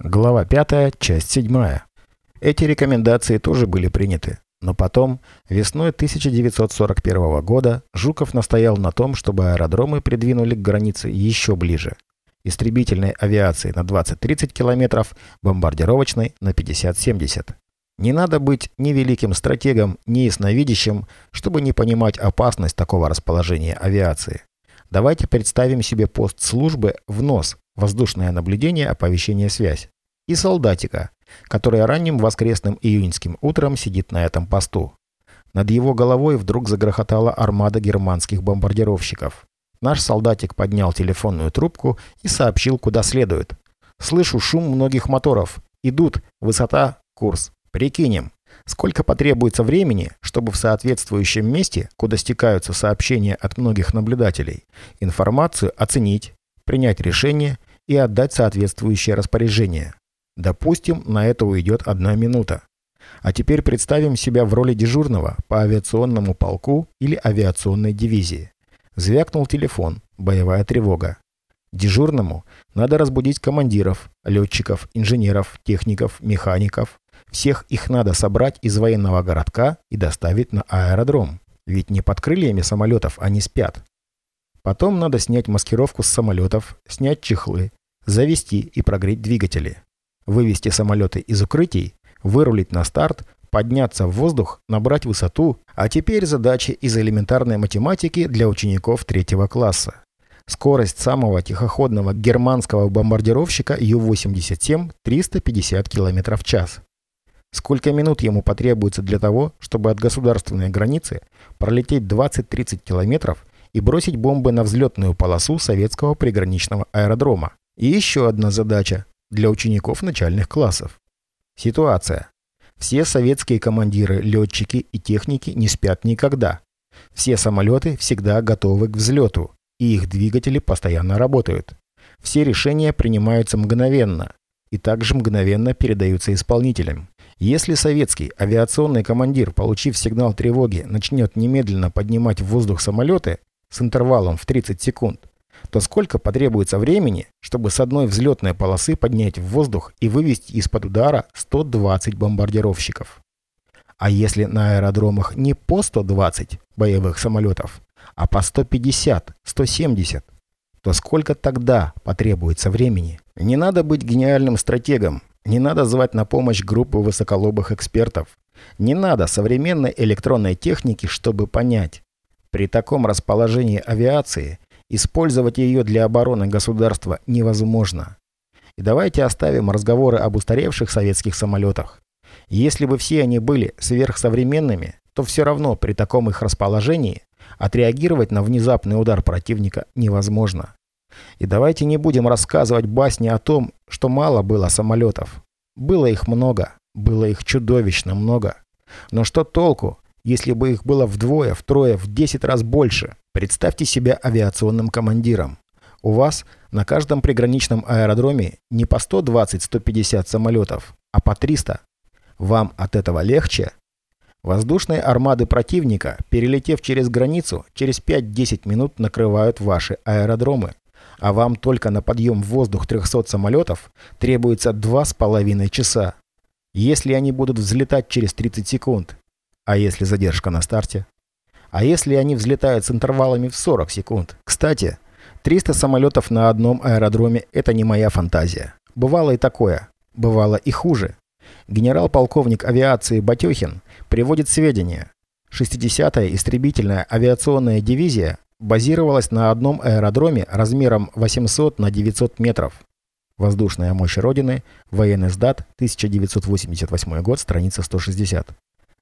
Глава 5, часть 7. Эти рекомендации тоже были приняты. Но потом, весной 1941 года, Жуков настоял на том, чтобы аэродромы придвинули к границе еще ближе. Истребительной авиации на 20-30 километров, бомбардировочной на 50-70. Не надо быть ни великим стратегом, ни ясновидящим, чтобы не понимать опасность такого расположения авиации. Давайте представим себе пост службы в нос, воздушное наблюдение, оповещение, связь, и солдатика, который ранним воскресным июньским утром сидит на этом посту. Над его головой вдруг загрохотала армада германских бомбардировщиков. Наш солдатик поднял телефонную трубку и сообщил, куда следует. «Слышу шум многих моторов. Идут. Высота. Курс. Прикинем, сколько потребуется времени, чтобы в соответствующем месте, куда стекаются сообщения от многих наблюдателей, информацию оценить, принять решение и отдать соответствующее распоряжение. Допустим, на это уйдет одна минута. А теперь представим себя в роли дежурного по авиационному полку или авиационной дивизии. Звякнул телефон, боевая тревога. Дежурному надо разбудить командиров, летчиков, инженеров, техников, механиков. Всех их надо собрать из военного городка и доставить на аэродром. Ведь не под крыльями самолетов они спят. Потом надо снять маскировку с самолетов, снять чехлы, завести и прогреть двигатели, вывести самолеты из укрытий, вырулить на старт, подняться в воздух, набрать высоту, а теперь задачи из элементарной математики для учеников третьего класса. Скорость самого тихоходного германского бомбардировщика Ю-87 – 350 км в час. Сколько минут ему потребуется для того, чтобы от государственной границы пролететь 20-30 километров и бросить бомбы на взлетную полосу советского приграничного аэродрома? И еще одна задача для учеников начальных классов. Ситуация. Все советские командиры, летчики и техники не спят никогда. Все самолеты всегда готовы к взлету, и их двигатели постоянно работают. Все решения принимаются мгновенно и также мгновенно передаются исполнителям. Если советский авиационный командир, получив сигнал тревоги, начнет немедленно поднимать в воздух самолеты с интервалом в 30 секунд, то сколько потребуется времени, чтобы с одной взлетной полосы поднять в воздух и вывести из-под удара 120 бомбардировщиков? А если на аэродромах не по 120 боевых самолетов, а по 150, 170, то сколько тогда потребуется времени? Не надо быть гениальным стратегом, не надо звать на помощь группу высоколобых экспертов, не надо современной электронной техники, чтобы понять. При таком расположении авиации Использовать ее для обороны государства невозможно. И давайте оставим разговоры об устаревших советских самолетах. Если бы все они были сверхсовременными, то все равно при таком их расположении отреагировать на внезапный удар противника невозможно. И давайте не будем рассказывать басни о том, что мало было самолетов. Было их много, было их чудовищно много. Но что толку, если бы их было вдвое, втрое, в десять раз больше? Представьте себя авиационным командиром. У вас на каждом приграничном аэродроме не по 120-150 самолетов, а по 300. Вам от этого легче? Воздушные армады противника, перелетев через границу, через 5-10 минут накрывают ваши аэродромы. А вам только на подъем в воздух 300 самолетов требуется 2,5 часа. Если они будут взлетать через 30 секунд, а если задержка на старте? А если они взлетают с интервалами в 40 секунд? Кстати, 300 самолетов на одном аэродроме – это не моя фантазия. Бывало и такое. Бывало и хуже. Генерал-полковник авиации Батюхин приводит сведения. 60-я истребительная авиационная дивизия базировалась на одном аэродроме размером 800 на 900 метров. Воздушная мощь Родины, военный сдат, 1988 год, страница 160.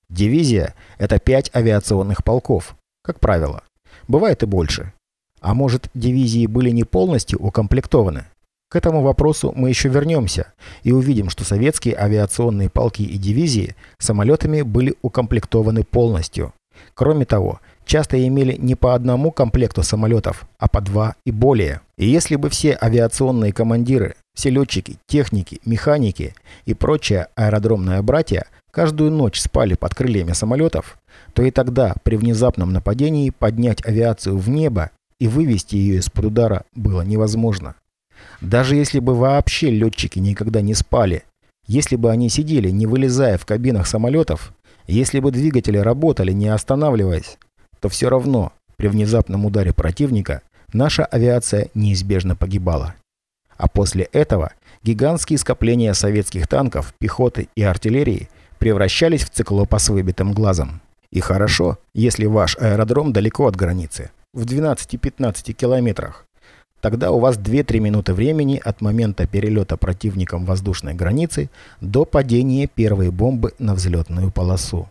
Дивизия – это пять авиационных полков, как правило. Бывает и больше. А может, дивизии были не полностью укомплектованы? К этому вопросу мы еще вернемся и увидим, что советские авиационные полки и дивизии самолетами были укомплектованы полностью. Кроме того, часто имели не по одному комплекту самолетов, а по два и более. И если бы все авиационные командиры, все летчики, техники, механики и прочее аэродромное братья каждую ночь спали под крыльями самолетов, то и тогда при внезапном нападении поднять авиацию в небо и вывести ее из-под удара было невозможно. Даже если бы вообще летчики никогда не спали, если бы они сидели, не вылезая в кабинах самолетов, если бы двигатели работали, не останавливаясь, то все равно при внезапном ударе противника наша авиация неизбежно погибала. А после этого гигантские скопления советских танков, пехоты и артиллерии превращались в циклопа с выбитым глазом. И хорошо, если ваш аэродром далеко от границы, в 12-15 километрах. Тогда у вас 2-3 минуты времени от момента перелета противником воздушной границы до падения первой бомбы на взлетную полосу.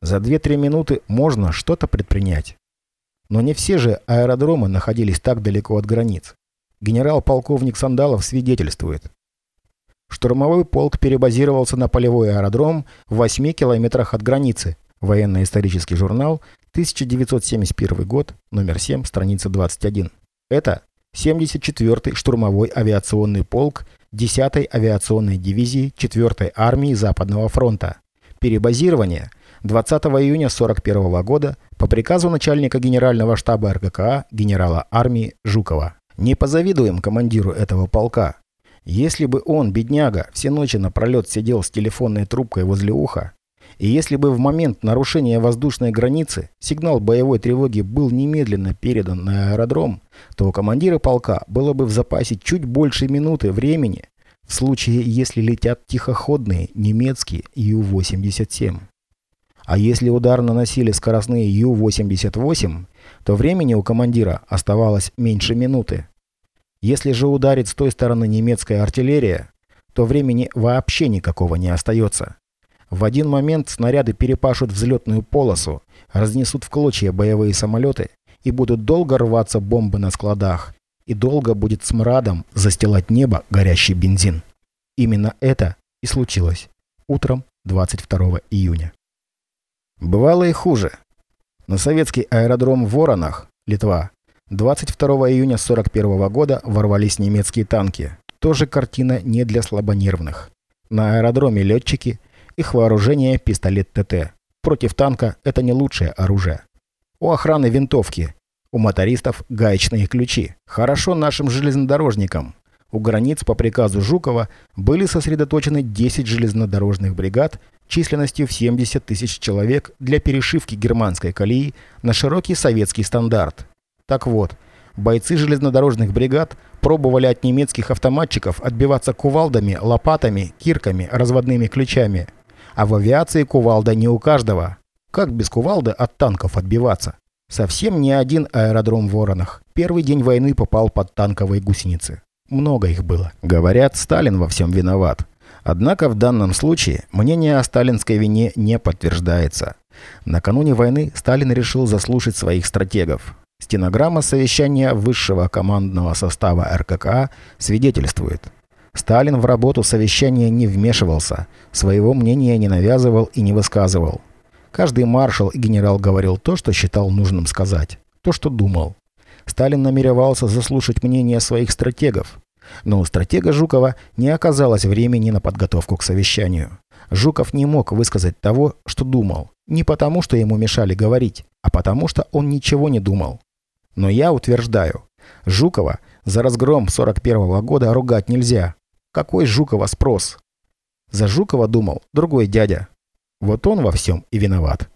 За 2-3 минуты можно что-то предпринять. Но не все же аэродромы находились так далеко от границ. Генерал-полковник Сандалов свидетельствует. Штурмовой полк перебазировался на полевой аэродром в 8 километрах от границы. Военно-исторический журнал, 1971 год, номер 7, страница 21. Это 74-й штурмовой авиационный полк 10-й авиационной дивизии 4-й армии Западного фронта. Перебазирование 20 июня 1941 года по приказу начальника генерального штаба РККА генерала армии Жукова. Не позавидуем командиру этого полка. Если бы он, бедняга, все ночи напролет сидел с телефонной трубкой возле уха, и если бы в момент нарушения воздушной границы сигнал боевой тревоги был немедленно передан на аэродром, то у командира полка было бы в запасе чуть больше минуты времени в случае, если летят тихоходные немецкие Ю-87. А если удар наносили скоростные Ю-88, то времени у командира оставалось меньше минуты. Если же ударит с той стороны немецкая артиллерия, то времени вообще никакого не остается. В один момент снаряды перепашут взлетную полосу, разнесут в клочья боевые самолеты и будут долго рваться бомбы на складах, и долго будет смрадом застилать небо горящий бензин. Именно это и случилось утром 22 июня. Бывало и хуже. На советский аэродром в Воронах, Литва, 22 июня 1941 года ворвались немецкие танки. Тоже картина не для слабонервных. На аэродроме летчики – их вооружение – пистолет ТТ. Против танка это не лучшее оружие. У охраны винтовки. У мотористов гаечные ключи. Хорошо нашим железнодорожникам. У границ по приказу Жукова были сосредоточены 10 железнодорожных бригад численностью в 70 тысяч человек для перешивки германской колеи на широкий советский стандарт. Так вот, бойцы железнодорожных бригад пробовали от немецких автоматчиков отбиваться кувалдами, лопатами, кирками, разводными ключами – а в авиации кувалда не у каждого. Как без кувалды от танков отбиваться? Совсем не один аэродром в Воронах. Первый день войны попал под танковые гусеницы. Много их было. Говорят, Сталин во всем виноват. Однако в данном случае мнение о сталинской вине не подтверждается. Накануне войны Сталин решил заслушать своих стратегов. Стенограмма совещания высшего командного состава РККА свидетельствует – Сталин в работу совещания не вмешивался, своего мнения не навязывал и не высказывал. Каждый маршал и генерал говорил то, что считал нужным сказать, то, что думал. Сталин намеревался заслушать мнение своих стратегов. Но у стратега Жукова не оказалось времени на подготовку к совещанию. Жуков не мог высказать того, что думал. Не потому, что ему мешали говорить, а потому, что он ничего не думал. Но я утверждаю, Жукова за разгром 41 -го года ругать нельзя. Какой Жукова спрос? За Жукова думал другой дядя. Вот он во всем и виноват.